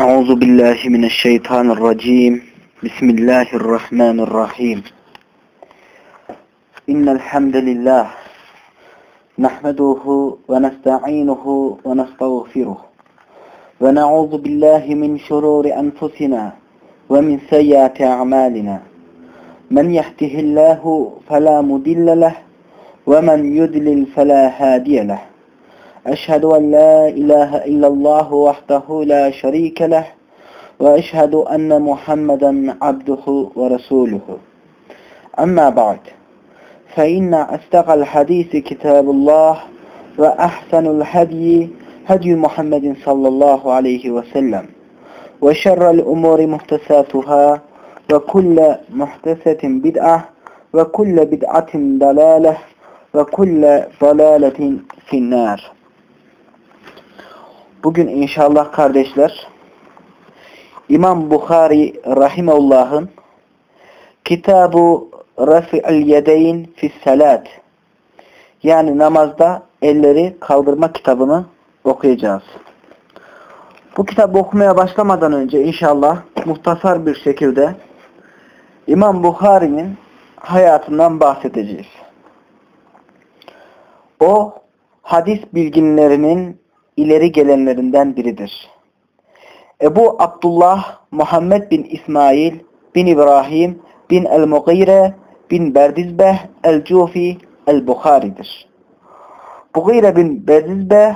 أعوذ بالله من الشيطان الرجيم. بسم الله الرحمن الرحيم. إن الحمد لله نحمده ونستعينه ونستغفره ونعوذ بالله من شرور أنفسنا ومن سيئات أعمالنا. من يهده الله فلا مضل له ومن يضلل فلا هادي له. أشهد أن لا إله إلا الله وحده لا شريك له وأشهد أن محمدا عبده ورسوله. أما بعد فإن أصدق الحديث كتاب الله وأحسن الهدي هدي محمد صلى الله عليه وسلم وشر الأمور محدثاتها وكل محدثة بدعة وكل بدعة ضلالة وكل ضلالة في النار. Bugün inşallah kardeşler İmam Bukhari Rahimullah'ın Kitabu Rafi'il Yedeyn Fis Salat yani namazda elleri kaldırma kitabını okuyacağız. Bu kitabı okumaya başlamadan önce inşallah muhtasar bir şekilde İmam Bukhari'nin hayatından bahsedeceğiz. O hadis bilginlerinin ileri gelenlerinden biridir. Ebu Abdullah Muhammed bin İsmail bin İbrahim bin el-Mughire bin Berdizbeh el-Cufi el-Bukhari'dir. Bughire bin Berdizbeh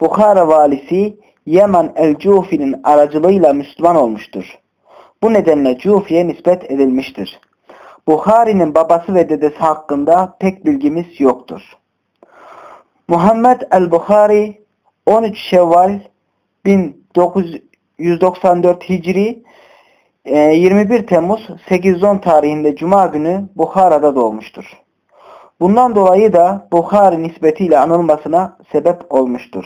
Bukhara valisi Yemen el-Cufi'nin aracılığıyla Müslüman olmuştur. Bu nedenle Cufi'ye nispet edilmiştir. Bukhari'nin babası ve dedesi hakkında pek bilgimiz yoktur. Muhammed el-Bukhari 13 Şevval 1994 Hicri 21 Temmuz 810 tarihinde Cuma günü Bukhara'da doğmuştur. Bundan dolayı da Bukhari nispetiyle anılmasına sebep olmuştur.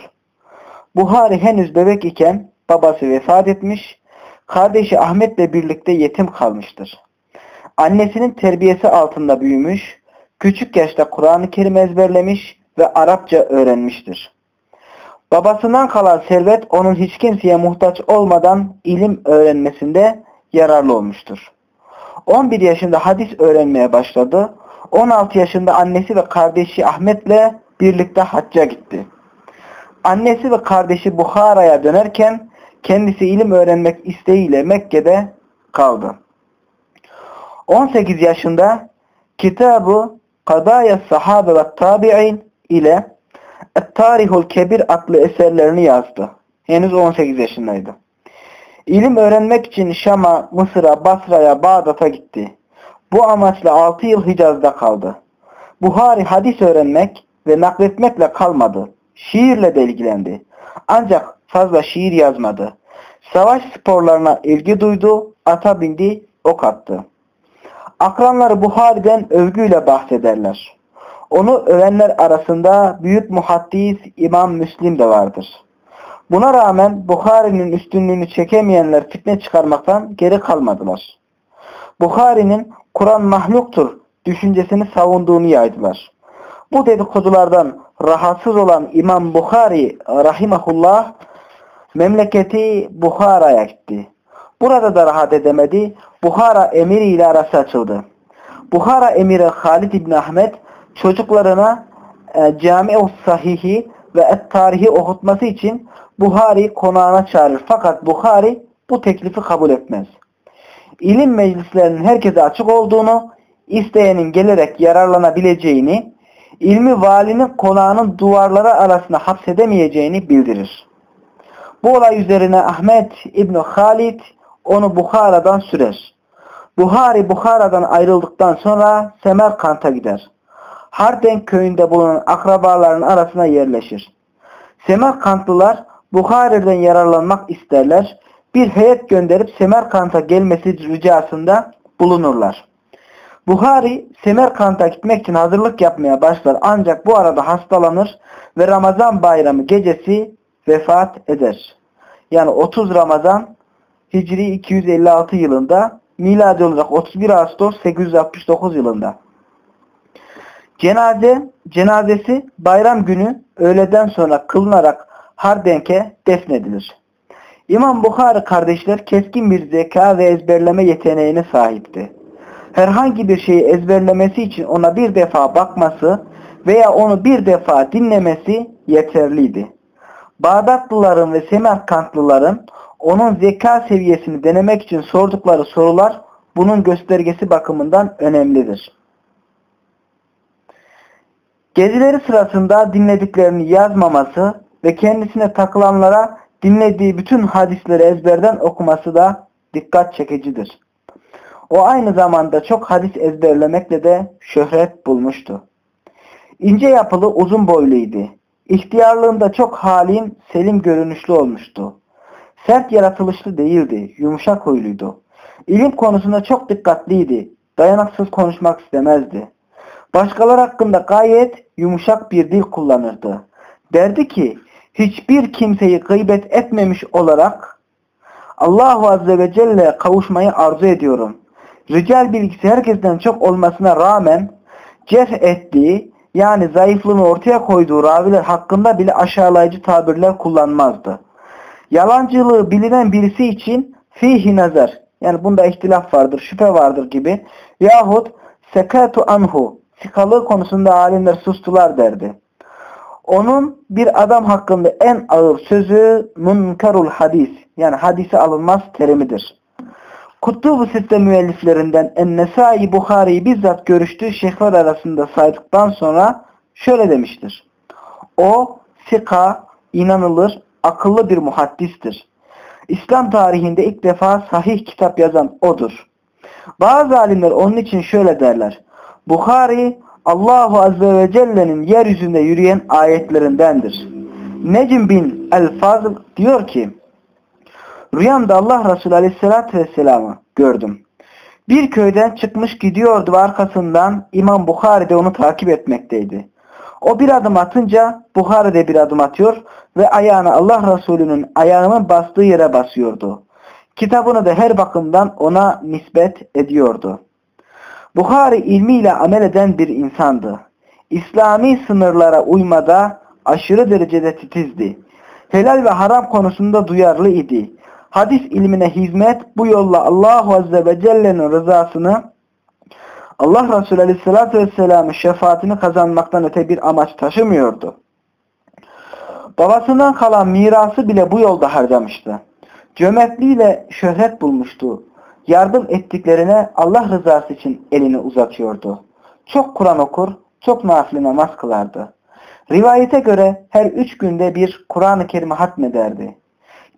Buhari henüz bebek iken babası vefat etmiş, kardeşi Ahmet'le birlikte yetim kalmıştır. Annesinin terbiyesi altında büyümüş, küçük yaşta Kur'an-ı Kerim ezberlemiş ve Arapça öğrenmiştir. Babasından kalan servet onun hiç kimseye muhtaç olmadan ilim öğrenmesinde yararlı olmuştur. 11 yaşında hadis öğrenmeye başladı. 16 yaşında annesi ve kardeşi Ahmet'le birlikte hacca gitti. Annesi ve kardeşi Bukhara'ya dönerken kendisi ilim öğrenmek isteğiyle Mekke'de kaldı. 18 yaşında Kitabı Kadaya Sahabe ve Tabi'in ile Et-Tarihul Kebir adlı eserlerini yazdı. Henüz 18 yaşındaydı. İlim öğrenmek için Şam'a, Mısır'a, Basra'ya, Bağdat'a gitti. Bu amaçla 6 yıl Hicaz'da kaldı. Buhari hadis öğrenmek ve nakletmekle kalmadı. Şiirle de ilgilendi. Ancak fazla şiir yazmadı. Savaş sporlarına ilgi duydu, ata bindi, ok attı. Akranları Buhari'den övgüyle bahsederler. Onu övenler arasında büyük muhaddis İmam Müslim de vardır. Buna rağmen Bukhari'nin üstünlüğünü çekemeyenler fitne çıkarmaktan geri kalmadılar. Bukhari'nin Kur'an mahluktur düşüncesini savunduğunu yaydılar. Bu dedikodulardan rahatsız olan İmam Bukhari rahimahullah memleketi Bukhara'ya gitti. Burada da rahat edemedi. Bukhara emiri ile arası açıldı. Bukhara emiri Halid İbni Ahmet çocuklarına e, Cami-ı Sahihi ve Et-Tarihi okutması için Buhari konağına çağırır. Fakat Buhari bu teklifi kabul etmez. İlim meclislerinin herkese açık olduğunu, isteyenin gelerek yararlanabileceğini, ilmi valinin konağının duvarları arasında hapsedemeyeceğini bildirir. Bu olay üzerine Ahmet İbni Halid onu Bukhara'dan sürer. Buhari Bukhara'dan ayrıldıktan sonra Semerkant'a gider. Harden köyünde bulunan akrabaların arasına yerleşir. Semerkantlılar Bukhari'den yararlanmak isterler. Bir heyet gönderip Semerkant'a gelmesi ricasında bulunurlar. Buhari Semerkant'a gitmek için hazırlık yapmaya başlar ancak bu arada hastalanır ve Ramazan bayramı gecesi vefat eder. Yani 30 Ramazan Hicri 256 yılında miladi olarak 31 Ağustos 869 yılında. Cenaze, cenazesi bayram günü öğleden sonra kılınarak Hardenk'e defnedilir. İmam Bukhari kardeşler keskin bir zeka ve ezberleme yeteneğine sahipti. Herhangi bir şeyi ezberlemesi için ona bir defa bakması veya onu bir defa dinlemesi yeterliydi. Bağdatlıların ve Semerkantlıların onun zeka seviyesini denemek için sordukları sorular bunun göstergesi bakımından önemlidir. Gezileri sırasında dinlediklerini yazmaması ve kendisine takılanlara dinlediği bütün hadisleri ezberden okuması da dikkat çekicidir. O aynı zamanda çok hadis ezberlemekle de şöhret bulmuştu. İnce yapılı uzun boyluydu. İhtiyarlığında çok halim, selim görünüşlü olmuştu. Sert yaratılışlı değildi, yumuşak huyluydu. İlim konusunda çok dikkatliydi, dayanaksız konuşmak istemezdi. Başkalar hakkında gayet yumuşak bir dil kullanırdı. Derdi ki, hiçbir kimseyi gıybet etmemiş olarak Allahu Azze ve Celle'ye kavuşmayı arzu ediyorum. Rical bilgisi herkesten çok olmasına rağmen cerh ettiği yani zayıflığını ortaya koyduğu raviler hakkında bile aşağılayıcı tabirler kullanmazdı. Yalancılığı bilinen birisi için fihi nazar yani bunda ihtilaf vardır, şüphe vardır gibi yahut sekatu anhu sikalığı konusunda alimler sustular derdi. Onun bir adam hakkında en ağır sözü munkarul hadis yani hadise alınmaz terimidir. Kutbu Sitte müelliflerinden En-Nesai Bukhari'yi bizzat görüştüğü şeyhler arasında saydıktan sonra şöyle demiştir. O, sika, inanılır, akıllı bir muhaddistir. İslam tarihinde ilk defa sahih kitap yazan odur. Bazı alimler onun için şöyle derler. Bukhari Allahu Azze ve Celle'nin yeryüzünde yürüyen ayetlerindendir. Necm bin El-Fazl diyor ki Rüyamda Allah Resulü Aleyhisselatü Vesselam'ı gördüm. Bir köyden çıkmış gidiyordu ve arkasından İmam Bukhari de onu takip etmekteydi. O bir adım atınca Bukhari de bir adım atıyor ve ayağını Allah Resulü'nün ayağının bastığı yere basıyordu. Kitabını da her bakımdan ona nispet ediyordu. Bukhari ilmiyle amel eden bir insandı. İslami sınırlara uymada aşırı derecede titizdi. Helal ve haram konusunda duyarlı idi. Hadis ilmine hizmet bu yolla Allahu Azze ve Celle'nin rızasını Allah Resulü Aleyhisselatü Vesselam'ın şefaatini kazanmaktan öte bir amaç taşımıyordu. Babasından kalan mirası bile bu yolda harcamıştı. Cömertliğiyle şöhret bulmuştu. Yardım ettiklerine Allah rızası için elini uzatıyordu. Çok Kur'an okur, çok nafile namaz kılardı. Rivayete göre her üç günde bir Kur'an-ı Kerim'i hatmederdi.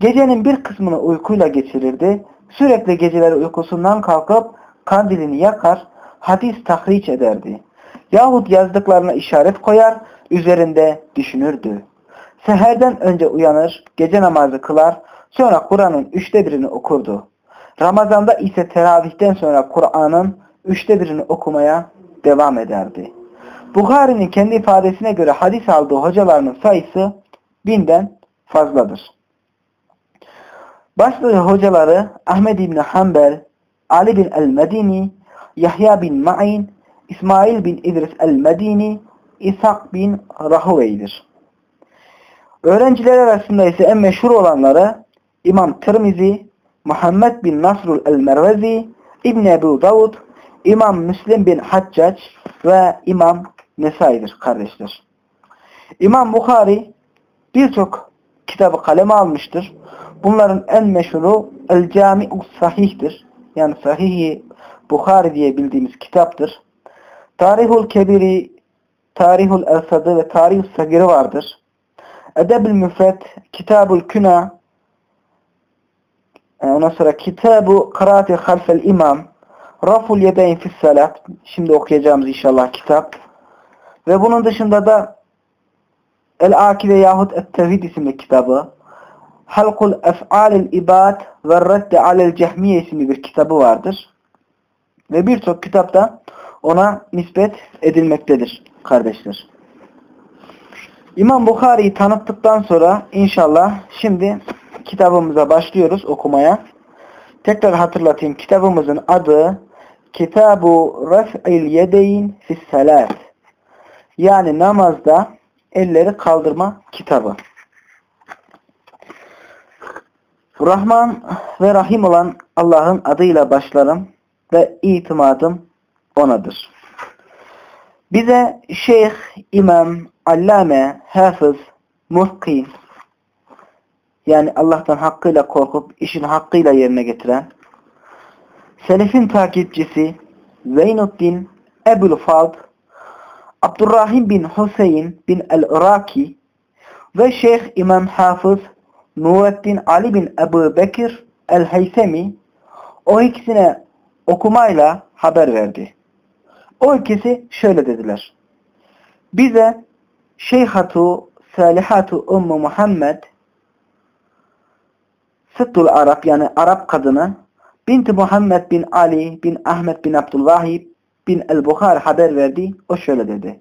Gecenin bir kısmını uykuyla geçirirdi. Sürekli geceleri uykusundan kalkıp kandilini yakar, hadis tahriç ederdi. Yahut yazdıklarına işaret koyar, üzerinde düşünürdü. Seherden önce uyanır, gece namazı kılar, sonra Kur'an'ın üçte birini okurdu. Ramazanda ise teravihten sonra Kur'an'ın üçte birini okumaya devam ederdi. Bukhari'nin kendi ifadesine göre hadis aldığı hocalarının sayısı binden fazladır. Başlığı hocaları Ahmed İbni Hanbel, Ali bin el-Medini, Yahya bin Ma'in, İsmail bin İdris el-Medini, İshak bin Rahuvey'dir. Öğrenciler arasında ise en meşhur olanları İmam Tirmizi, Muhammed bin Nasrul el-Mervezi, İbn Ebu Davud, İmam Müslim bin Haccac ve İmam Nesai'dir kardeşler. İmam Bukhari birçok kitabı kaleme almıştır. Bunların en meşhuru El Cami'u Sahih'tir. Yani Sahih-i Bukhari diye bildiğimiz kitaptır. Tarihul Kebiri, Tarihul Esadı ve Tarihul Sagiri vardır. Edeb-ül Müfret, Kitabul Küna, ondan sonra Kitabu Kıraati Halfel İmam, Raful Yedeyn Fis Salat, şimdi okuyacağımız inşallah kitap. Ve bunun dışında da El-Akide yahut Et-Tevhid isimli kitabı, Halkul Ef'alil İbad ve Redde Alel Cehmiye isimli bir kitabı vardır. Ve birçok kitapta ona nispet edilmektedir kardeşler. İmam Bukhari'yi tanıttıktan sonra inşallah şimdi kitabımıza başlıyoruz okumaya. Tekrar hatırlatayım. Kitabımızın adı Kitabu Ref'il Yedeyn Fissalat yani namazda elleri kaldırma kitabı. Rahman ve Rahim olan Allah'ın adıyla başlarım ve itimadım O'nadır. Bize Şeyh, İmam, Allame, Hafız, Muhki yani Allah'tan hakkıyla korkup işin hakkıyla yerine getiren Selefin takipçisi Zeynuddin Ebul Fad Abdurrahim bin Hüseyin bin el-Iraki ve Şeyh İmam Hafız Nurettin Ali bin Ebu Bekir el-Heysemi o ikisine okumayla haber verdi. O ikisi şöyle dediler. Bize Şeyhatu Salihatu Ummu Muhammed Sıttul Arap yani Arap kadını Binti Muhammed bin Ali bin Ahmet bin Abdullah bin el-Bukhar haber verdi. O şöyle dedi.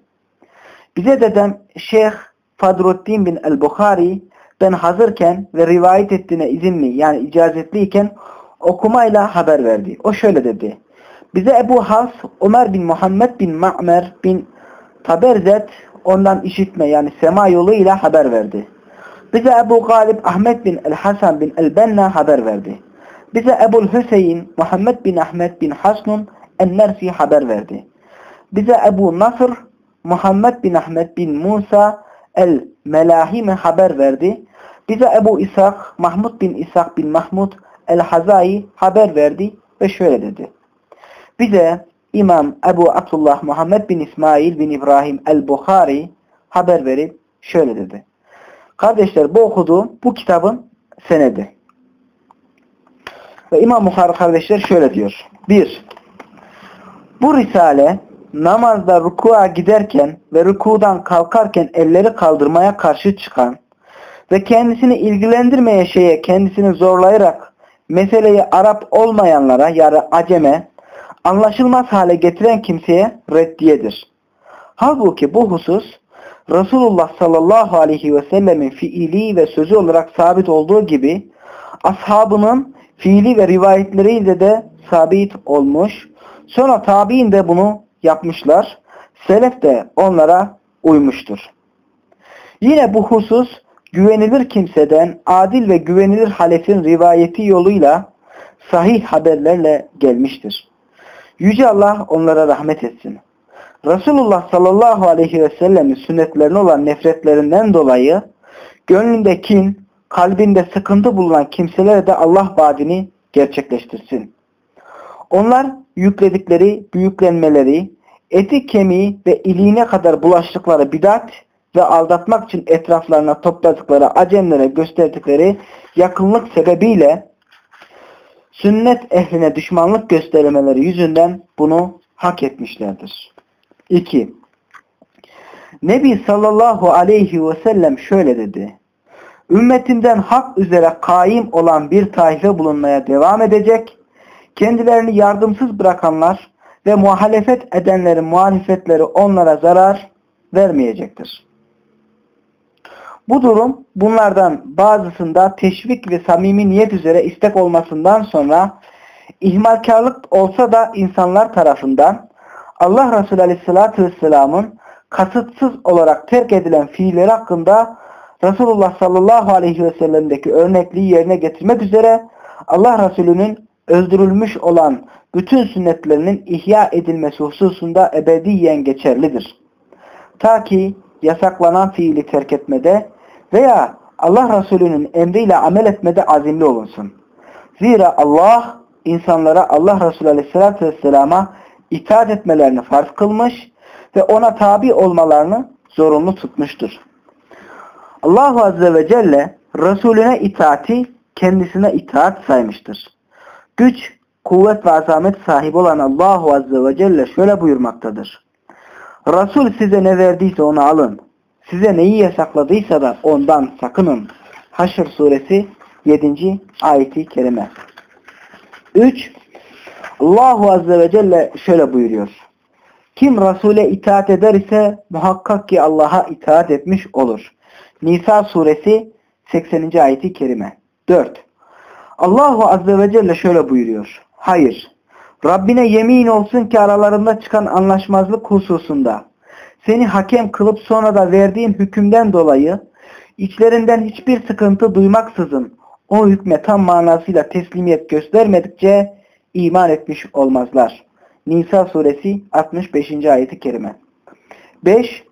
Bize dedem Şeyh Fadruddin bin el-Bukhari ben hazırken ve rivayet ettiğine izinli yani icazetliyken okumayla haber verdi. O şöyle dedi. Bize Ebu Has, Ömer bin Muhammed bin Ma'mer bin Taberzet ondan işitme yani sema yoluyla haber verdi. Bize Ebu Galip Ahmet bin el-Hasan bin el-Benna haber verdi. Bize Ebu Hüseyin Muhammed bin Ahmet bin Hasnun el-Nersi haber verdi. Bize Ebu Nasr Muhammed bin Ahmet bin Musa el-Melahime haber verdi. Bize Ebu İshak Mahmud bin İshak bin Mahmud el-Hazai haber verdi ve şöyle dedi. Bize İmam Ebu Abdullah Muhammed bin İsmail bin İbrahim el-Bukhari haber verip şöyle dedi. Kardeşler bu okuduğum bu kitabın senedi. Ve İmam Bukhari kardeşler şöyle diyor. Bir, bu risale namazda rükua giderken ve rükudan kalkarken elleri kaldırmaya karşı çıkan ve kendisini ilgilendirmeye şeye kendisini zorlayarak meseleyi Arap olmayanlara yani aceme anlaşılmaz hale getiren kimseye reddiyedir. Halbuki bu husus Resulullah sallallahu aleyhi ve sellemin fiili ve sözü olarak sabit olduğu gibi ashabının fiili ve rivayetleriyle de sabit olmuş. Sonra tabi'in de bunu yapmışlar. Selef de onlara uymuştur. Yine bu husus güvenilir kimseden adil ve güvenilir halefin rivayeti yoluyla sahih haberlerle gelmiştir. Yüce Allah onlara rahmet etsin. Resulullah sallallahu aleyhi ve sellemin sünnetlerine olan nefretlerinden dolayı gönlünde kin, kalbinde sıkıntı bulunan kimselere de Allah vaadini gerçekleştirsin. Onlar yükledikleri büyüklenmeleri, eti kemiği ve iliğine kadar bulaştıkları bidat ve aldatmak için etraflarına topladıkları acemlere gösterdikleri yakınlık sebebiyle sünnet ehline düşmanlık göstermeleri yüzünden bunu hak etmişlerdir. 2. Nebi sallallahu aleyhi ve sellem şöyle dedi. Ümmetimden hak üzere kaim olan bir taife bulunmaya devam edecek. Kendilerini yardımsız bırakanlar ve muhalefet edenlerin muhalefetleri onlara zarar vermeyecektir. Bu durum bunlardan bazısında teşvik ve samimi niyet üzere istek olmasından sonra ihmalkarlık olsa da insanlar tarafından Allah Resulü Aleyhisselatü Vesselam'ın kasıtsız olarak terk edilen fiilleri hakkında Resulullah sallallahu aleyhi ve sellem'deki örnekliği yerine getirmek üzere Allah Resulü'nün öldürülmüş olan bütün sünnetlerinin ihya edilmesi hususunda ebediyen geçerlidir. Ta ki yasaklanan fiili terk etmede veya Allah Resulü'nün emriyle amel etmede azimli olunsun. Zira Allah insanlara Allah Resulü Aleyhisselatü Vesselam'a itaat etmelerini farz kılmış ve ona tabi olmalarını zorunlu tutmuştur. Allah Azze ve Celle Resulüne itaati kendisine itaat saymıştır. Güç, kuvvet ve azamet sahibi olan Allah Azze ve Celle şöyle buyurmaktadır. Resul size ne verdiyse onu alın. Size neyi yasakladıysa da ondan sakının. Haşr suresi 7. ayeti kerime. 3. Allahu Azze ve Celle şöyle buyuruyor. Kim Resul'e itaat eder ise muhakkak ki Allah'a itaat etmiş olur. Nisa suresi 80. ayeti kerime. 4. Allahu Azze ve Celle şöyle buyuruyor. Hayır. Rabbine yemin olsun ki aralarında çıkan anlaşmazlık hususunda seni hakem kılıp sonra da verdiğim hükümden dolayı içlerinden hiçbir sıkıntı duymaksızın o hükme tam manasıyla teslimiyet göstermedikçe iman etmiş olmazlar. Nisa suresi 65. ayeti kerime. 5.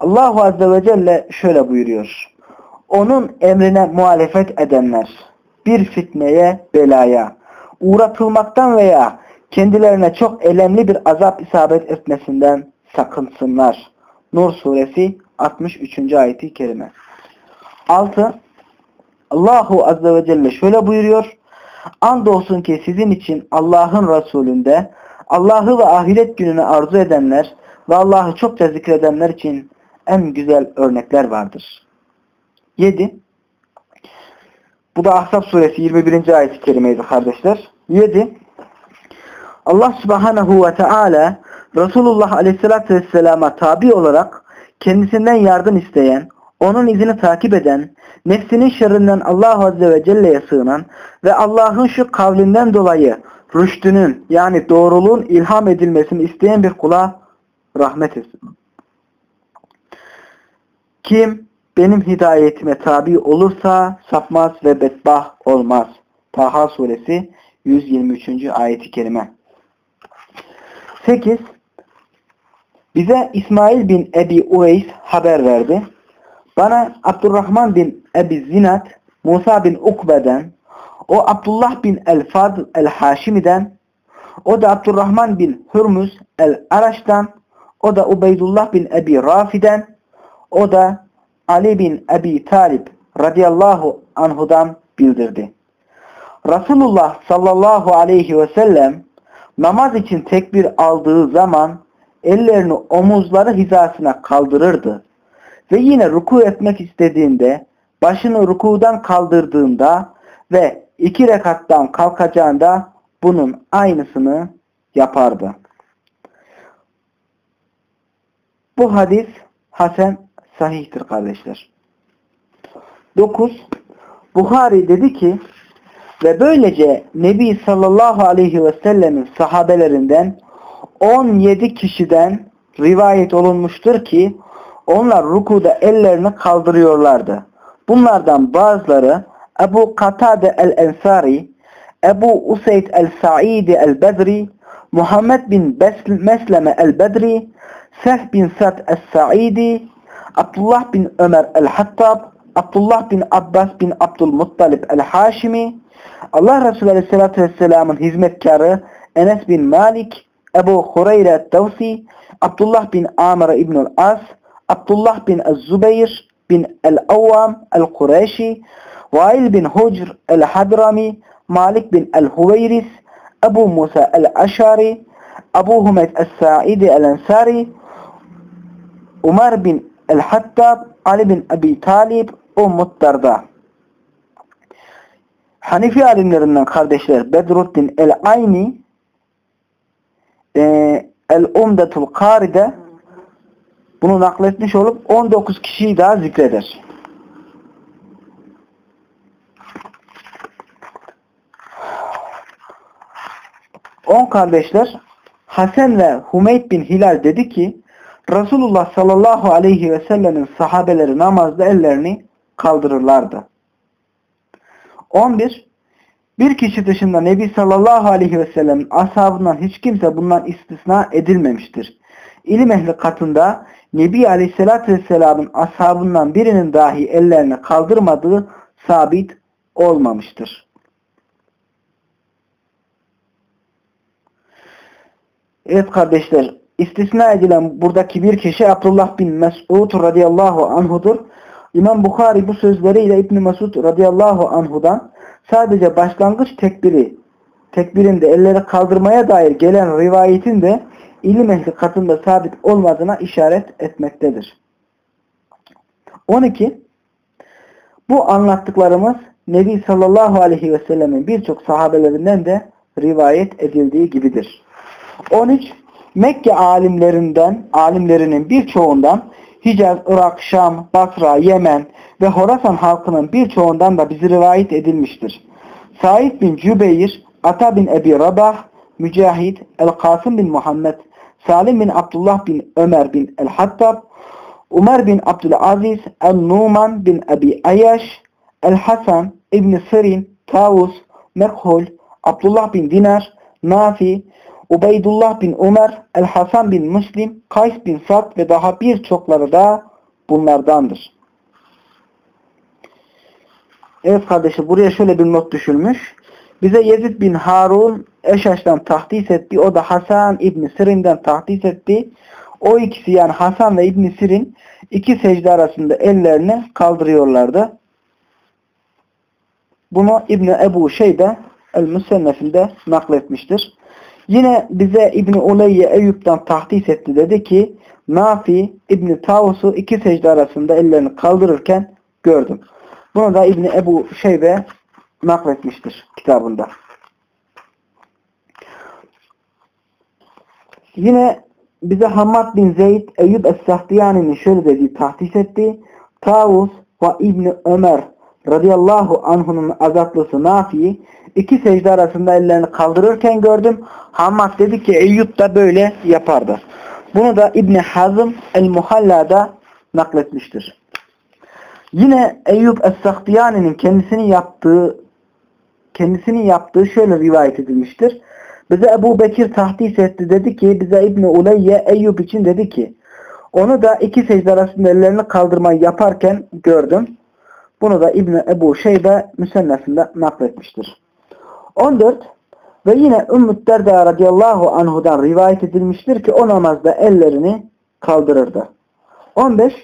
Allahu Azze ve Celle şöyle buyuruyor. Onun emrine muhalefet edenler bir fitneye, belaya uğratılmaktan veya kendilerine çok elemli bir azap isabet etmesinden sakınsınlar. Nur suresi 63. ayeti kerime. 6. Allahu Azze ve Celle şöyle buyuruyor. Andolsun ki sizin için Allah'ın Resulünde Allah'ı ve ahiret gününü arzu edenler ve Allah'ı çokça zikredenler için en güzel örnekler vardır. 7. Bu da Ahzab suresi 21. ayet-i kerimeydi kardeşler. 7. Allah subhanahu ve teala Resulullah aleyhissalatü vesselama tabi olarak kendisinden yardım isteyen, onun izini takip eden, nefsinin şerrinden Allah Azze ve Celle'ye sığınan ve Allah'ın şu kavlinden dolayı rüştünün yani doğruluğun ilham edilmesini isteyen bir kula rahmet etsin. Kim benim hidayetime tabi olursa sapmaz ve bedbah olmaz. Taha suresi 123. ayeti kerime. 8. Bize İsmail bin Ebi Uveys haber verdi. Bana Abdurrahman bin Ebi Zinat, Musa bin Ukbe'den, o Abdullah bin El-Fadl El-Haşimi'den, o da Abdurrahman bin Hürmüz El-Araş'tan, o da Ubeydullah bin Ebi Rafi'den, o da Ali bin Ebi Talib radıyallahu anhudan bildirdi. Resulullah sallallahu aleyhi ve sellem namaz için tekbir aldığı zaman ellerini omuzları hizasına kaldırırdı. Ve yine ruku etmek istediğinde başını rukudan kaldırdığında ve iki rekattan kalkacağında bunun aynısını yapardı. Bu hadis Hasan sahihtir kardeşler. 9. Buhari dedi ki ve böylece Nebi sallallahu aleyhi ve sellemin sahabelerinden 17 kişiden rivayet olunmuştur ki onlar rukuda ellerini kaldırıyorlardı. Bunlardan bazıları Ebu Katade el-Ensari, Ebu Useyd el-Sa'idi el-Bedri, Muhammed bin Mesleme el-Bedri, Seh bin Sad el-Sa'idi, Abdullah bin Ömer el-Hattab, Abdullah bin Abbas bin Abdülmuttalib el-Haşimi, Allah Resulü Aleyhisselatü Vesselam'ın hizmetkarı Enes bin Malik, Ebu Hureyre Tevsi, Abdullah bin Amr İbnül As, Abdullah bin Az-Zubeyr bin El-Avvam El-Kureyşi, Vail bin Hucr El-Hadrami, Malik bin El-Huveyris, Ebu Musa El-Aşari, Ebu Humeyd El-Sa'idi El-Ensari, Umar bin El-Hattab, Ali bin Abi Talib, Ummut Darda. Hanifi alimlerinden kardeşler Bedruddin el-Ayni e, El-Umdetul Kari'de bunu nakletmiş olup 19 kişiyi daha zikreder. On kardeşler Hasan ve Humeyd bin Hilal dedi ki Resulullah sallallahu aleyhi ve sellemin sahabeleri namazda ellerini kaldırırlardı. 11. Bir kişi dışında Nebi sallallahu aleyhi ve sellem'in ashabından hiç kimse bundan istisna edilmemiştir. İlim ehli katında Nebi aleyhissalatü vesselamın ashabından birinin dahi ellerini kaldırmadığı sabit olmamıştır. Evet kardeşler, istisna edilen buradaki bir kişi Abdullah bin Mesud radıyallahu anhudur. İmam Bukhari bu sözleriyle İbn Mesud radıyallahu anhudan sadece başlangıç tekbiri tekbirinde elleri kaldırmaya dair gelen rivayetin de ilim ehli katında sabit olmadığına işaret etmektedir. 12. Bu anlattıklarımız Nebi sallallahu aleyhi ve sellemin birçok sahabelerinden de rivayet edildiği gibidir. 13. Mekke alimlerinden, alimlerinin birçoğundan Hicaz, Irak, Şam, Basra, Yemen ve Horasan halkının birçoğundan da bizi rivayet edilmiştir. Said bin Cübeyr, Ata bin Ebi Rabah, Mücahit, El-Kasım bin Muhammed, Salim bin Abdullah bin Ömer bin El-Hattab, Umar bin Abdülaziz, El-Numan bin Ebi Ayaş, El-Hasan İbni Sirin, Tavus, Mekhul, Abdullah bin Dinar, Nafi, Ubeydullah bin Ömer, El-Hasan bin Müslim, Kays bin Sad ve daha birçokları da bunlardandır. Evet kardeşim buraya şöyle bir not düşülmüş. Bize Yezid bin Harun Eşaş'tan tahdis etti. O da Hasan İbni Sirin'den tahdis etti. O ikisi yani Hasan ve İbni Sirin iki secde arasında ellerini kaldırıyorlardı. Bunu İbni Ebu Şeyde El-Müsennef'inde nakletmiştir. Yine bize İbni Uleyye Eyüp'ten tahdis etti. Dedi ki Nafi İbni Tavus'u iki secde arasında ellerini kaldırırken gördüm. Bunu da İbni Ebu Şeybe nakletmiştir kitabında. Yine bize Hamad bin Zeyd Eyyub Es-Sahtiyani'nin şöyle dediği tahdis etti. Tavus ve İbni Ömer radıyallahu anhunun azatlısı Nafi'yi iki secde arasında ellerini kaldırırken gördüm. Hamad dedi ki Eyyub da böyle yapardı. Bunu da İbni Hazım El-Muhalla'da nakletmiştir. Yine Eyyub Es-Sahtiyani'nin kendisini yaptığı kendisinin yaptığı şöyle rivayet edilmiştir. Bize Ebu Bekir tahdis etti. Dedi ki bize İbni Uleyye Eyyub için dedi ki onu da iki secde arasında ellerini kaldırmayı yaparken gördüm. Bunu da İbni Ebu Şeybe müsennefinde nakletmiştir. 14. Ve yine Ümmü Derda radıyallahu anhudan rivayet edilmiştir ki o namazda ellerini kaldırırdı. 15.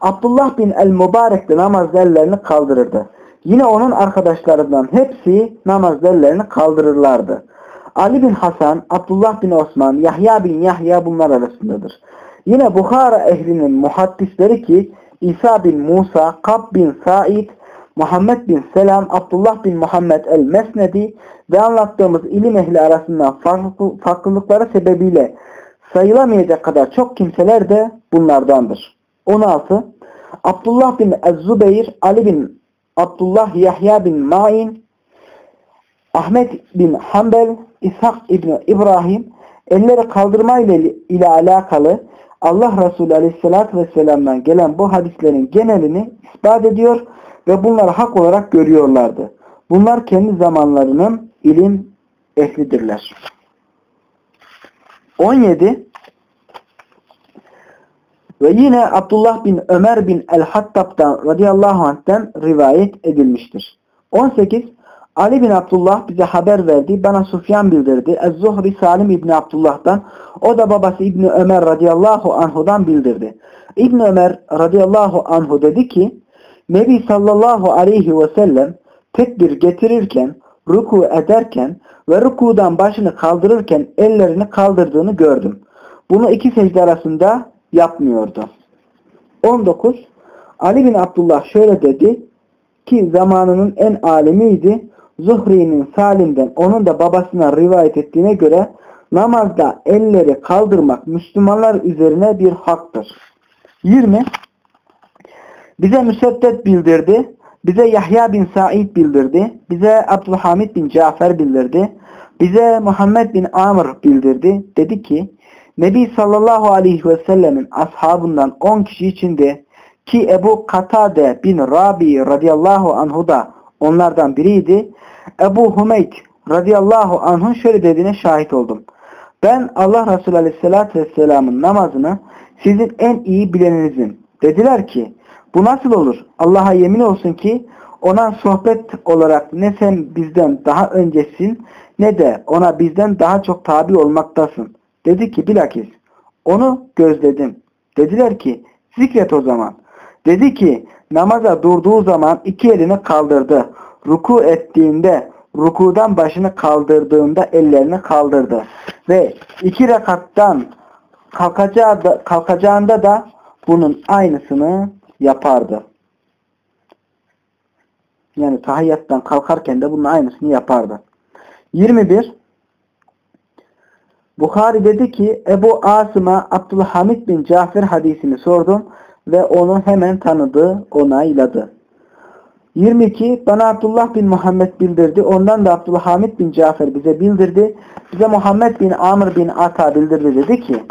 Abdullah bin el-Mübarek de namazda ellerini kaldırırdı. Yine onun arkadaşlarından hepsi namazda ellerini kaldırırlardı. Ali bin Hasan, Abdullah bin Osman, Yahya bin Yahya bunlar arasındadır. Yine Bukhara ehlinin muhaddisleri ki İsa bin Musa, Kab bin Said, Muhammed bin Selam, Abdullah bin Muhammed el-Mesnedi ve anlattığımız ilim ehli arasından farklı, farklılıkları sebebiyle sayılamayacak kadar çok kimseler de bunlardandır. 16. Abdullah bin Ez-Zubeyr, Ali bin Abdullah Yahya bin Ma'in, Ahmet bin Hanbel, İshak İbni İbrahim elleri kaldırma ile, ile alakalı Allah Resulü Aleyhisselatü Vesselam'dan gelen bu hadislerin genelini ispat ediyor ve bunları hak olarak görüyorlardı. Bunlar kendi zamanlarının ilim ehlidirler. 17 ve yine Abdullah bin Ömer bin El-Hattab'dan radıyallahu anh'ten rivayet edilmiştir. 18 Ali bin Abdullah bize haber verdi. Bana Sufyan bildirdi. Ez-Zuhri Salim İbni Abdullah'dan. O da babası İbni Ömer radıyallahu anhudan bildirdi. İbni Ömer radıyallahu anhu dedi ki Nebi sallallahu aleyhi ve sellem tekbir getirirken, ruku ederken ve rukudan başını kaldırırken ellerini kaldırdığını gördüm. Bunu iki secde arasında yapmıyordu. 19. Ali bin Abdullah şöyle dedi ki zamanının en alimiydi. Zuhri'nin Salim'den onun da babasına rivayet ettiğine göre namazda elleri kaldırmak Müslümanlar üzerine bir haktır. 20. Bize Müseddet bildirdi. Bize Yahya bin Said bildirdi. Bize Abdülhamid bin Cafer bildirdi. Bize Muhammed bin Amr bildirdi. Dedi ki Nebi sallallahu aleyhi ve sellemin ashabından 10 kişi içinde ki Ebu Katade bin Rabi radıyallahu anhu da onlardan biriydi. Ebu Hümeyt radıyallahu anh'ın şöyle dediğine şahit oldum. Ben Allah Resulü aleyhissalatü vesselamın namazını sizin en iyi bileninizim. Dediler ki bu nasıl olur? Allah'a yemin olsun ki ona sohbet olarak ne sen bizden daha öncesin ne de ona bizden daha çok tabi olmaktasın. Dedi ki bilakis onu gözledim. Dediler ki zikret o zaman. Dedi ki namaza durduğu zaman iki elini kaldırdı. Ruku ettiğinde rukudan başını kaldırdığında ellerini kaldırdı. Ve iki rekattan kalkacağı da, kalkacağında da bunun aynısını yapardı. Yani tahiyyattan kalkarken de bunun aynısını yapardı. 21 Bukhari dedi ki Ebu Asım'a Abdülhamid bin Cafer hadisini sordum ve onu hemen tanıdı, onayladı. 22. Bana Abdullah bin Muhammed bildirdi. Ondan da Abdülhamid bin Cafer bize bildirdi. Bize Muhammed bin Amr bin Ata bildirdi dedi ki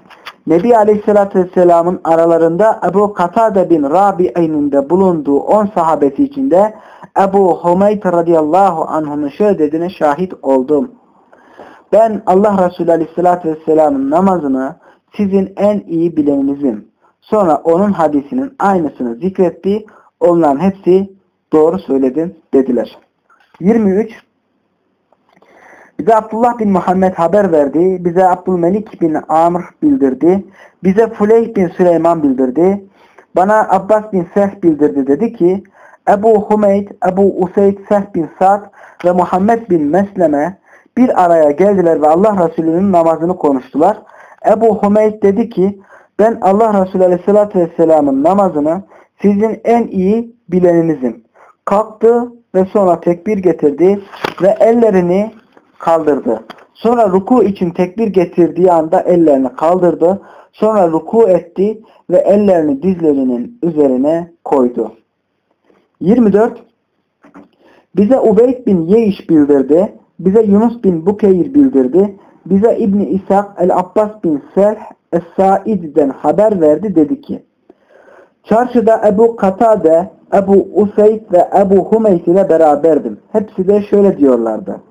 Nebi Aleyhisselatü Vesselam'ın aralarında Ebu Katade bin Rabi'inin de bulunduğu 10 sahabesi içinde Ebu Humeyd radıyallahu anh'ın şöyle dediğine şahit oldum. Ben Allah Resulü Aleyhisselatü Vesselam'ın namazını sizin en iyi bileninizim. Sonra onun hadisinin aynısını zikretti. Onların hepsi doğru söyledin dediler. 23 bize Abdullah bin Muhammed haber verdi. Bize Abdülmelik bin Amr bildirdi. Bize Fuleyh bin Süleyman bildirdi. Bana Abbas bin Seh bildirdi dedi ki Ebu Humeyd, Ebu Useyd, Seh bin Sa'd ve Muhammed bin Mesleme bir araya geldiler ve Allah Resulü'nün namazını konuştular. Ebu Humeyd dedi ki ben Allah Resulü Aleyhisselatü Vesselam'ın namazını sizin en iyi bileninizim. Kalktı ve sonra tekbir getirdi ve ellerini kaldırdı. Sonra ruku için tekbir getirdiği anda ellerini kaldırdı. Sonra ruku etti ve ellerini dizlerinin üzerine koydu. 24. Bize Ubeyd bin Yeş bildirdi. Bize Yunus bin Bukeyr bildirdi. Bize İbni İshak el-Abbas bin Selh Es-Said'den haber verdi dedi ki Çarşıda Ebu Katade, Ebu Useyd ve Ebu Humeyt ile beraberdim. Hepsi de şöyle diyorlardı.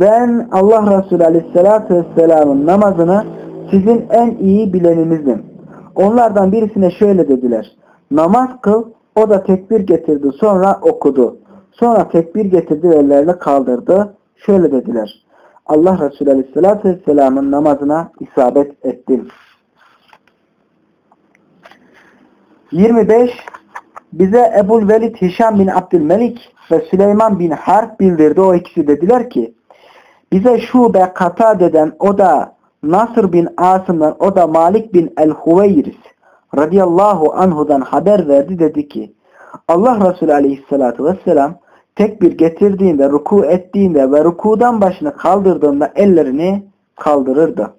Ben Allah Resulü Aleyhisselatü Vesselam'ın namazını sizin en iyi bileninizim. Onlardan birisine şöyle dediler. Namaz kıl, o da tekbir getirdi sonra okudu. Sonra tekbir getirdi ve ellerini kaldırdı. Şöyle dediler. Allah Resulü Aleyhisselatü Vesselam'ın namazına isabet ettim. 25 bize Ebul Velid Hişam bin Abdülmelik ve Süleyman bin Harp bildirdi. O ikisi dediler ki bize Şube Katade'den o da Nasr bin Asım'dan o da Malik bin El-Huveyris radıyallahu anhudan haber verdi dedi ki Allah Resulü aleyhissalatu vesselam tekbir getirdiğinde, ruku ettiğinde ve rukudan başını kaldırdığında ellerini kaldırırdı.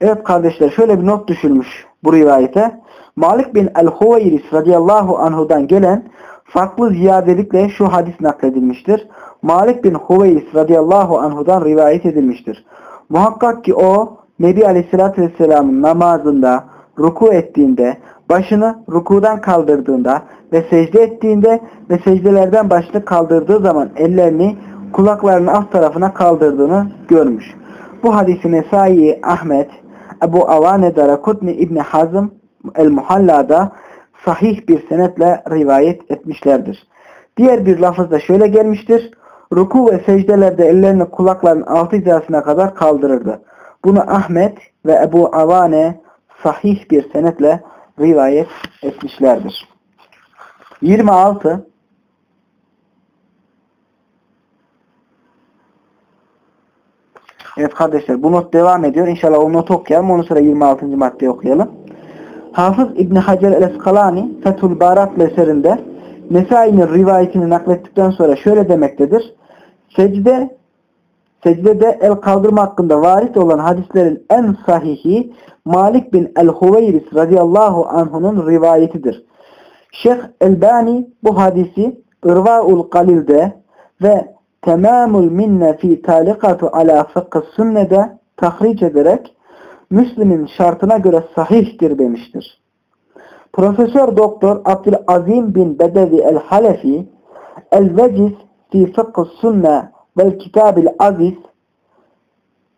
Evet kardeşler şöyle bir not düşülmüş bu rivayete. Malik bin el-Huveyris radıyallahu anhudan gelen farklı ziyadelikle şu hadis nakledilmiştir. Malik bin Huveyris radıyallahu anhudan rivayet edilmiştir. Muhakkak ki o Nebi aleyhissalatü vesselamın namazında ruku ettiğinde, başını rukudan kaldırdığında ve secde ettiğinde ve secdelerden başını kaldırdığı zaman ellerini kulaklarının alt tarafına kaldırdığını görmüş. Bu hadisi Nesai, Ahmet, Ebu Avane Darakutni İbni Hazım El-Muhalla'da sahih bir senetle rivayet etmişlerdir. Diğer bir lafızda şöyle gelmiştir. Ruku ve secdelerde ellerini kulakların altı hizasına kadar kaldırırdı. Bunu Ahmet ve Ebu Avane sahih bir senetle rivayet etmişlerdir. 26 Evet kardeşler bu not devam ediyor. İnşallah o notu okuyalım. Onu sonra 26. maddeyi okuyalım. Hafız İbni Hacer el-Eskalani Fethül Barat eserinde Nesai'nin rivayetini naklettikten sonra şöyle demektedir. Secde secdede el kaldırma hakkında varit olan hadislerin en sahihi Malik bin el-Huveyris radıyallahu anh'unun rivayetidir. Şeyh Elbani bu hadisi Irvaul Galil'de ve Temamul Minne fi Talikatu ala Fıkkı Sünne'de tahric ederek Müslim'in şartına göre sahihtir demiştir. Profesör Doktor Abdülazim bin Bedevi el-Halefi El-Veciz fi Fıkkı Sünne vel Kitabil Aziz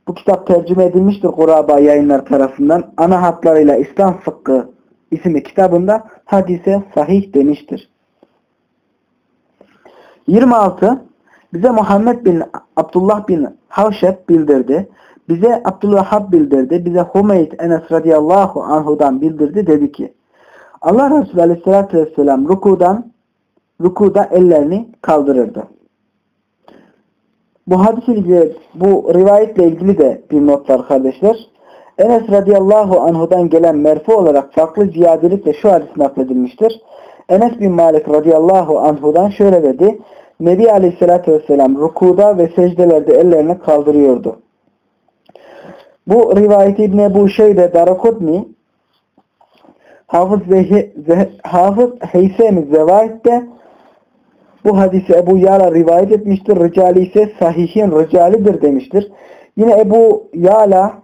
bu kitap tercüme edilmiştir Kuraba yayınlar tarafından. Ana hatlarıyla İslam Fıkkı isimli kitabında hadise sahih demiştir. 26. Bize Muhammed bin Abdullah bin Havşep bildirdi. Bize Abdülvahhab bildirdi. Bize Humeyd Enes radıyallahu anhudan bildirdi. Dedi ki Allah Resulü aleyhissalatü vesselam rukudan rukuda ellerini kaldırırdı. Bu hadis ilgili, bu rivayetle ilgili de bir not var kardeşler. Enes radıyallahu anhudan gelen merfu olarak farklı ziyadelikle şu hadis nakledilmiştir. Enes bin Malik radıyallahu anhudan şöyle dedi. Nebi aleyhissalatü vesselam rukuda ve secdelerde ellerini kaldırıyordu. Bu rivayeti İbn Ebu Şeybe Darakutni Hafız, Zeh, Hafız Heysemi Zevahit'te bu hadisi Ebu Yala rivayet etmiştir. Ricali ise sahihin ricalidir demiştir. Yine Ebu Yala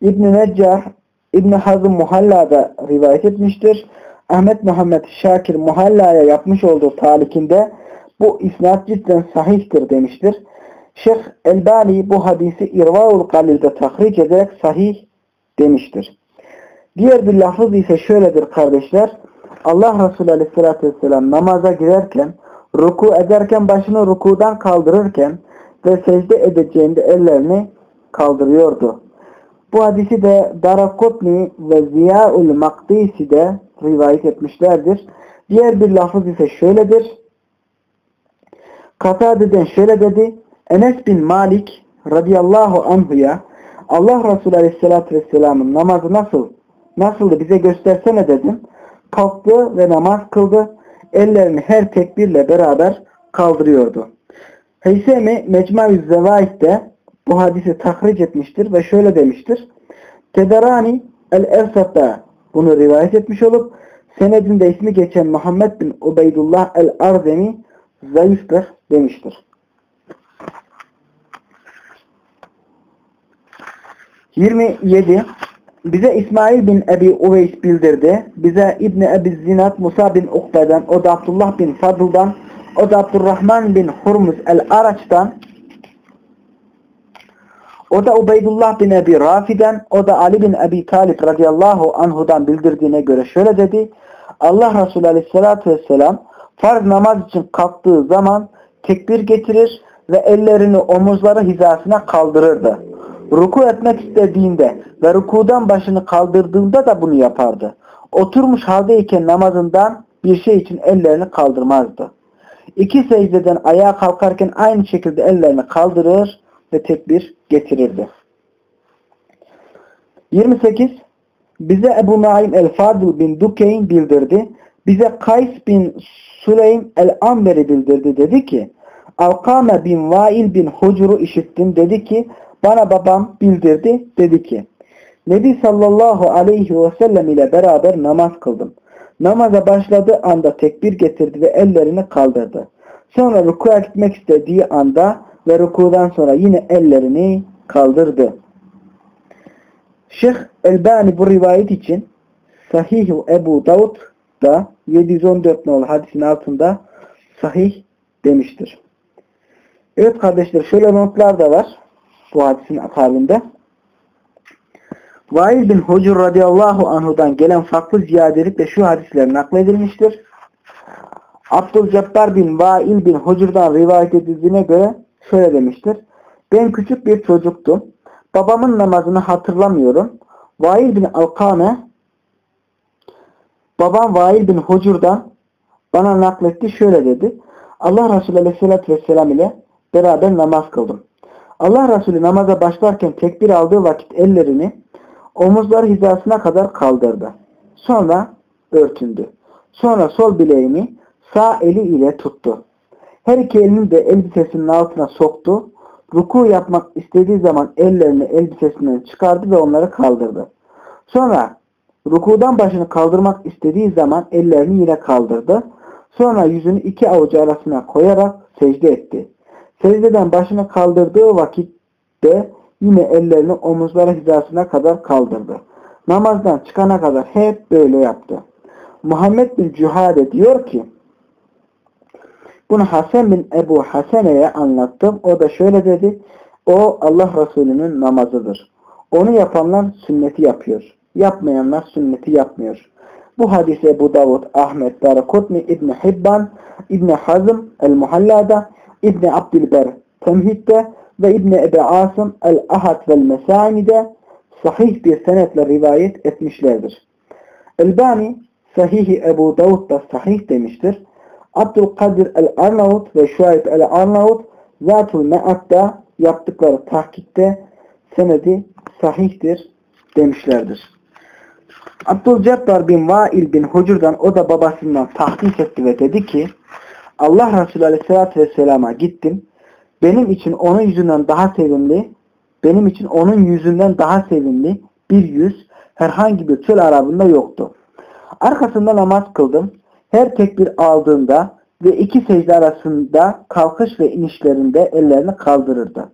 İbn-i Neccar, İbn-i Hazım Muhalla'da rivayet etmiştir. Ahmet Muhammed Şakir Muhalla'ya yapmış olduğu talikinde bu isnat cidden sahihtir demiştir. Şeyh Elbani bu hadisi İrvaul Galil'de tahric ederek sahih demiştir. Diğer bir lafız ise şöyledir kardeşler. Allah Resulü Aleyhisselatü Vesselam namaza girerken, ruku ederken başını rukudan kaldırırken ve secde edeceğinde ellerini kaldırıyordu. Bu hadisi de Darakotni ve Ziyaul Makdisi de rivayet etmişlerdir. Diğer bir lafız ise şöyledir. Katade'den şöyle dedi. Enes bin Malik radıyallahu anhuya Allah Resulü aleyhissalatü vesselamın namazı nasıl nasıldı bize göstersene dedim. Kalktı ve namaz kıldı. Ellerini her tekbirle beraber kaldırıyordu. Heysemi Mecmu'z Zevait'te bu hadisi tahric etmiştir ve şöyle demiştir. Tederani el-Ersat'ta bunu rivayet etmiş olup senedinde ismi geçen Muhammed bin Ubeydullah el-Arzemi zayıftır demiştir. 27 bize İsmail bin Ebi Uveys bildirdi. Bize İbni Ebi Zinat Musa bin Ukbe'den, o da Abdullah bin Fadıl'dan, o da Abdurrahman bin Hurmuz el-Araç'tan, o da Ubeydullah bin Ebi Rafi'den, o da Ali bin Ebi Talib radıyallahu anhudan bildirdiğine göre şöyle dedi. Allah Resulü aleyhissalatü vesselam farz namaz için kalktığı zaman tekbir getirir ve ellerini omuzları hizasına kaldırırdı. Ruku etmek istediğinde ve rukudan başını kaldırdığında da bunu yapardı. Oturmuş haldeyken namazından bir şey için ellerini kaldırmazdı. İki secdeden ayağa kalkarken aynı şekilde ellerini kaldırır ve tekbir getirirdi. 28. Bize Ebu Naim el-Fadıl bin Dukeyn bildirdi. Bize Kays bin Süleym el-Amberi bildirdi. Dedi ki Alkame bin Vail bin Hucur'u işittim. Dedi ki bana babam bildirdi. Dedi ki Nebi sallallahu aleyhi ve sellem ile beraber namaz kıldım. Namaza başladığı anda tekbir getirdi ve ellerini kaldırdı. Sonra rukuya gitmek istediği anda ve rukudan sonra yine ellerini kaldırdı. Şeyh Elbani bu rivayet için Sahih Ebu Davud da 714 nolu hadisin altında sahih demiştir. Evet kardeşler şöyle notlar da var bu hadisin akabinde. Vail bin Hucur radıyallahu anhudan gelen farklı ziyadelikle şu hadisler nakledilmiştir. Abdülcebbar bin Vail bin Hucur'dan rivayet edildiğine göre şöyle demiştir. Ben küçük bir çocuktum. Babamın namazını hatırlamıyorum. Vail bin Alkame babam Vail bin Hucur'dan bana nakletti şöyle dedi. Allah Resulü Aleyhisselatü Vesselam ile beraber namaz kıldım. Allah Resulü namaza başlarken tekbir aldığı vakit ellerini omuzları hizasına kadar kaldırdı. Sonra örtündü. Sonra sol bileğimi sağ eli ile tuttu. Her iki elini de elbisesinin altına soktu. Ruku yapmak istediği zaman ellerini elbisesinden çıkardı ve onları kaldırdı. Sonra rukudan başını kaldırmak istediği zaman ellerini yine kaldırdı. Sonra yüzünü iki avucu arasına koyarak secde etti. Secdeden başını kaldırdığı vakitte yine ellerini omuzları hizasına kadar kaldırdı. Namazdan çıkana kadar hep böyle yaptı. Muhammed bin Cühade diyor ki bunu Hasan bin Ebu Hasene'ye anlattım. O da şöyle dedi. O Allah Resulü'nün namazıdır. Onu yapanlar sünneti yapıyor. Yapmayanlar sünneti yapmıyor. Bu hadise Ebu Davud, Ahmet, Darakutni, İbni Hibban, İbni Hazm, El-Muhallada, İbni Abdülber, Temhid'de ve İbni Ebi Asım, El-Ahad ve El-Mesani'de sahih bir senetle rivayet etmişlerdir. Elbani, Sahih-i Ebu Davud da sahih demiştir. Abdülkadir el-Arnavut ve Şuayb el-Arnavut Zatul Me'at'ta yaptıkları tahkikte senedi sahihtir demişlerdir. Abdülcebbar bin Vail bin Hucur'dan o da babasından tahkik etti ve dedi ki Allah Resulü Aleyhisselatü Vesselam'a gittim. Benim için onun yüzünden daha sevimli, benim için onun yüzünden daha sevimli bir yüz herhangi bir çöl arabında yoktu. Arkasında namaz kıldım her tekbir aldığında ve iki secde arasında kalkış ve inişlerinde ellerini kaldırırdı.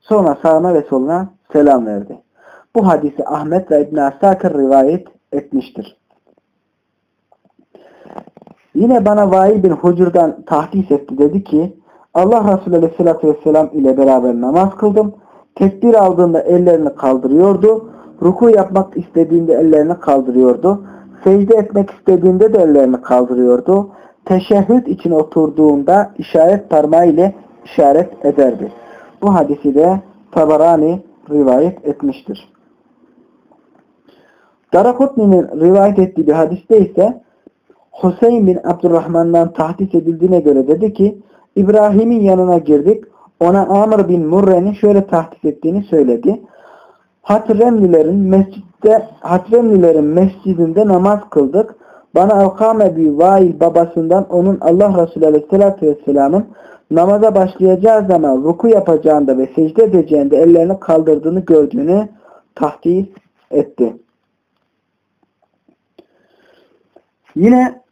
Sonra sağına ve soluna selam verdi. Bu hadisi Ahmet ve İbn Asakir rivayet etmiştir. Yine bana Vail bin Hucur'dan tahdis etti. Dedi ki Allah Resulü Aleyhisselatü Vesselam ile beraber namaz kıldım. Tekbir aldığında ellerini kaldırıyordu. Ruku yapmak istediğinde ellerini kaldırıyordu. Secde etmek istediğinde de ellerini kaldırıyordu. Teşehhüd için oturduğunda işaret parmağı ile işaret ederdi. Bu hadisi de Tabarani rivayet etmiştir. Darakutni'nin rivayet ettiği bir hadiste ise Hüseyin bin Abdurrahman'dan tahdis edildiğine göre dedi ki İbrahim'in yanına girdik. Ona Amr bin Murre'nin şöyle tahdis ettiğini söyledi. Hatremlilerin mescitte Hatremlilerin mescidinde namaz kıldık. Bana Alkame bir vail babasından onun Allah Resulü Aleyhisselatü Vesselam'ın namaza başlayacağı zaman ruku yapacağında ve secde edeceğinde ellerini kaldırdığını gördüğünü tahdis etti. Yine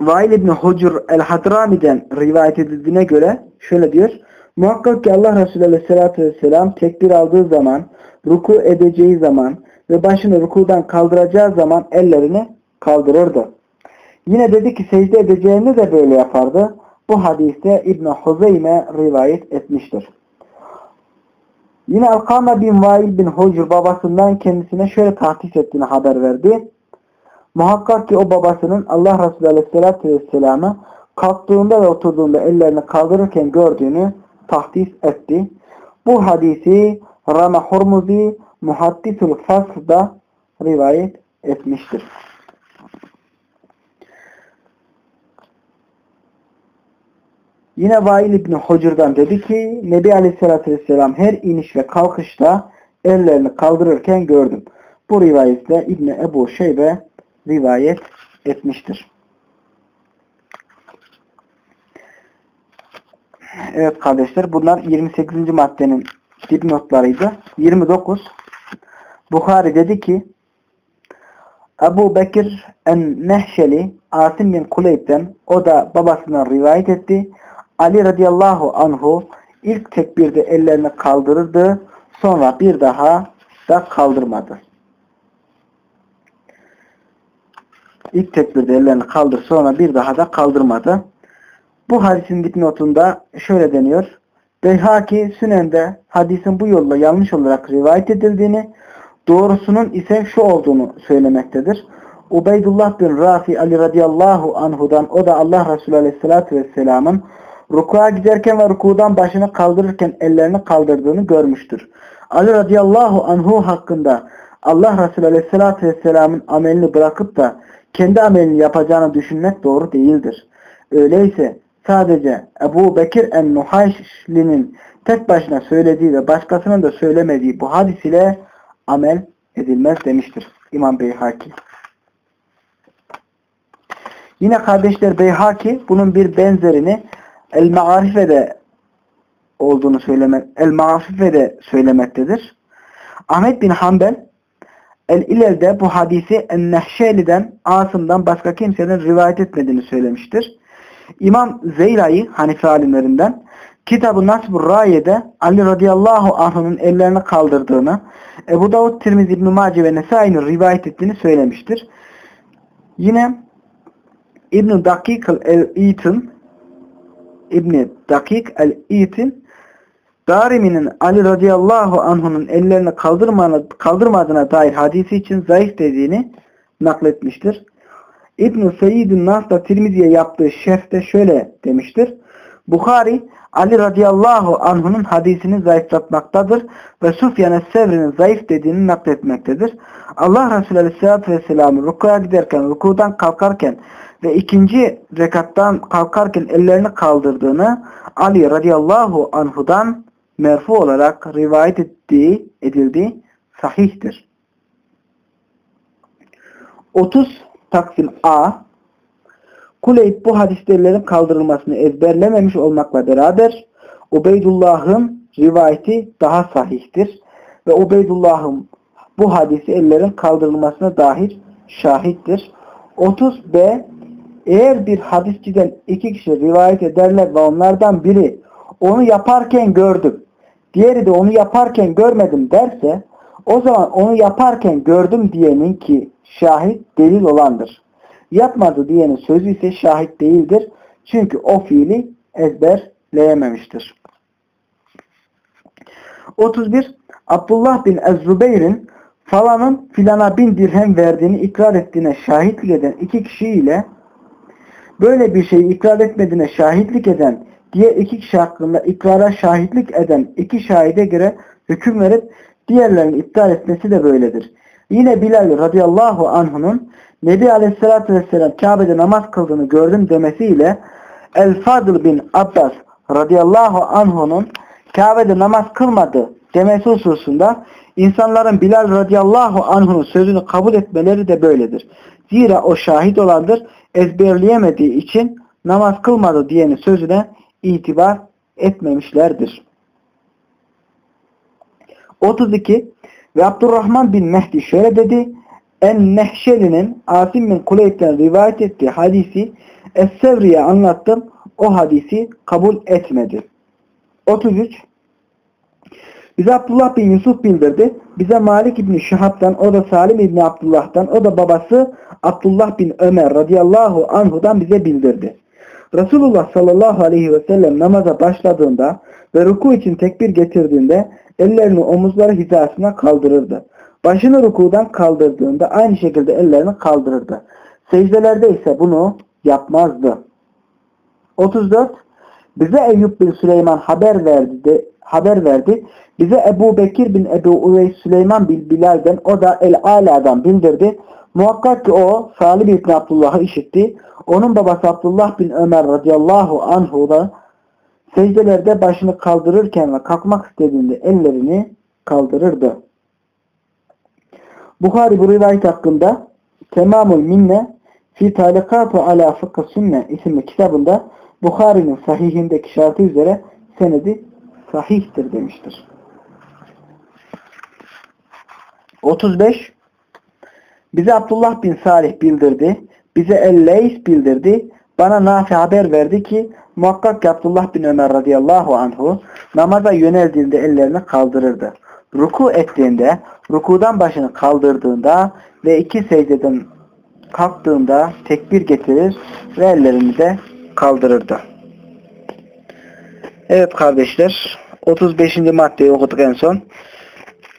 Vail İbni Hucur el-Hadrami'den rivayet edildiğine göre şöyle diyor. Muhakkak ki Allah Resulü Aleyhisselatü Vesselam tekbir aldığı zaman, ruku edeceği zaman ve başını rukudan kaldıracağı zaman ellerini kaldırırdı. Yine dedi ki secde edeceğini de böyle yapardı. Bu hadiste İbn Huzeyme rivayet etmiştir. Yine Alkama bin Vail bin Hucur babasından kendisine şöyle tahsis ettiğini haber verdi. Muhakkak ki o babasının Allah Resulü Aleyhisselatü Vesselam'ı kalktığında ve oturduğunda ellerini kaldırırken gördüğünü tahdis etti. Bu hadisi Rama Hurmuzi Muhaddisül Fas'da rivayet etmiştir. Yine Vail İbni Hucur'dan dedi ki Nebi Aleyhisselatü Vesselam her iniş ve kalkışta ellerini kaldırırken gördüm. Bu rivayetle İbni Ebu Şeybe rivayet etmiştir. Evet kardeşler bunlar 28. maddenin dipnotlarıydı. 29 Bukhari dedi ki Ebu Bekir en-Nehşeli Asim bin Kuleyb'den o da babasından rivayet etti. Ali radıyallahu anhu ilk tekbirde ellerini kaldırırdı. Sonra bir daha da kaldırmadı. İlk tekbirde ellerini kaldır sonra bir daha da kaldırmadı. Bu hadisin dipnotunda şöyle deniyor. Beyhaki Sünen'de hadisin bu yolla yanlış olarak rivayet edildiğini, doğrusunun ise şu olduğunu söylemektedir. Ubeydullah bin Rafi Ali radıyallahu anhudan o da Allah Resulü aleyhissalatü vesselamın rukuğa giderken ve rukudan başını kaldırırken ellerini kaldırdığını görmüştür. Ali radıyallahu anhu hakkında Allah Resulü aleyhissalatü vesselamın amelini bırakıp da kendi amelini yapacağını düşünmek doğru değildir. Öyleyse sadece Ebu Bekir en-Nuhayşli'nin tek başına söylediği ve başkasının da söylemediği bu hadis ile amel edilmez demiştir İmam Beyhaki. Yine kardeşler Beyhaki bunun bir benzerini El-Ma'arife'de olduğunu söylemek El-Ma'arife'de söylemektedir. Ahmet bin Hanbel El-İlel'de bu hadisi En-Nehşeli'den Asım'dan başka kimsenin rivayet etmediğini söylemiştir. İmam Zeyra'yı Hanife alimlerinden Kitab-ı Nasb-ı Raye'de Ali radıyallahu anh'ın ellerini kaldırdığını, Ebu Davud, Tirmizi, İbn-i Mace ve Nesai'nin rivayet ettiğini söylemiştir. Yine İbn-i Dakik el-İtin İbn-i Dakik el-İtin Darimi'nin Ali radıyallahu anh'ın ellerini kaldırmadığına dair hadisi için zayıf dediğini nakletmiştir. İbn-i Seyyid'in Nas'ta Tirmizi'ye yaptığı şerhte şöyle demiştir. Bukhari Ali radıyallahu anh'ın hadisini zayıflatmaktadır ve Sufyan Sevri'nin zayıf dediğini nakletmektedir. Allah Resulü aleyhissalatü vesselam'ı rukuya giderken, rukudan kalkarken ve ikinci rekattan kalkarken ellerini kaldırdığını Ali radıyallahu anhudan merfu olarak rivayet ettiği, edildiği sahihtir. 30 Taksim A Kuleyb bu hadislerin kaldırılmasını ezberlememiş olmakla beraber Ubeydullah'ın rivayeti daha sahihtir. Ve Ubeydullah'ın bu hadisi ellerin kaldırılmasına dair şahittir. 30b Eğer bir hadisçiden iki kişi rivayet ederler ve onlardan biri onu yaparken gördüm diğeri de onu yaparken görmedim derse o zaman onu yaparken gördüm diyenin ki şahit delil olandır. Yapmadı diyenin sözü ise şahit değildir. Çünkü o fiili ezberleyememiştir. 31. Abdullah bin Ez-Zübeyir'in falanın filana bin dirhem verdiğini ikrar ettiğine şahitlik eden iki kişi ile böyle bir şeyi ikrar etmediğine şahitlik eden diğer iki kişi hakkında ikrara şahitlik eden iki şahide göre hüküm verip diğerlerini iptal etmesi de böyledir. Yine Bilal radıyallahu anh'unun Nebi aleyhissalatü vesselam Kabe'de namaz kıldığını gördüm demesiyle El-Fadıl bin Abbas radıyallahu anh'unun Kabe'de namaz kılmadı demesi hususunda insanların Bilal radıyallahu anh'unun sözünü kabul etmeleri de böyledir. Zira o şahit olandır ezberleyemediği için namaz kılmadı diyenin sözüne itibar etmemişlerdir. 32 ve Abdurrahman bin Mehdi şöyle dedi. En-Nehşeli'nin Asim bin Kuleyb'den rivayet ettiği hadisi Es-Sevri'ye anlattım. O hadisi kabul etmedi. 33 bize Abdullah bin Yusuf bildirdi. Bize Malik İbni Şihab'dan, o da Salim İbni Abdullah'tan, o da babası Abdullah bin Ömer radıyallahu anhudan bize bildirdi. Resulullah sallallahu aleyhi ve sellem namaza başladığında ve ruku için tekbir getirdiğinde ellerini omuzları hizasına kaldırırdı. Başını rukudan kaldırdığında aynı şekilde ellerini kaldırırdı. Secdelerde ise bunu yapmazdı. 34. Bize Eyüp bin Süleyman haber verdi de, haber verdi. Bize Ebu Bekir bin Ebu Uveys Süleyman bin Bilal'den o da El Ala'dan bildirdi. Muhakkak ki o Salih bin Abdullah'ı işitti. Onun babası Abdullah bin Ömer radıyallahu anhu da secdelerde başını kaldırırken ve kalkmak istediğinde ellerini kaldırırdı. Bukhari bu rivayet hakkında Temamul Minne Fi Talikatu Ala Fıkkı Sünne isimli kitabında Bukhari'nin sahihindeki şartı üzere senedi sahihtir demiştir. 35 Bize Abdullah bin Salih bildirdi. Bize El-Leys bildirdi. Bana Nafi haber verdi ki muhakkak ki Abdullah bin Ömer radıyallahu anhu namaza yöneldiğinde ellerini kaldırırdı. Ruku ettiğinde, rukudan başını kaldırdığında ve iki secdeden kalktığında tekbir getirir ve ellerini de kaldırırdı. Evet kardeşler 35. maddeyi okuduk en son.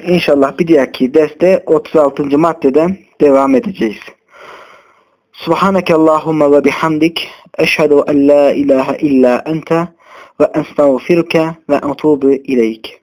İnşallah bir diğerki derste 36. maddeden devam edeceğiz. Subhaneke Allahumma ve bihamdik eşhedü en la ilahe illa ente ve estağfiruke ve etubu ileyk.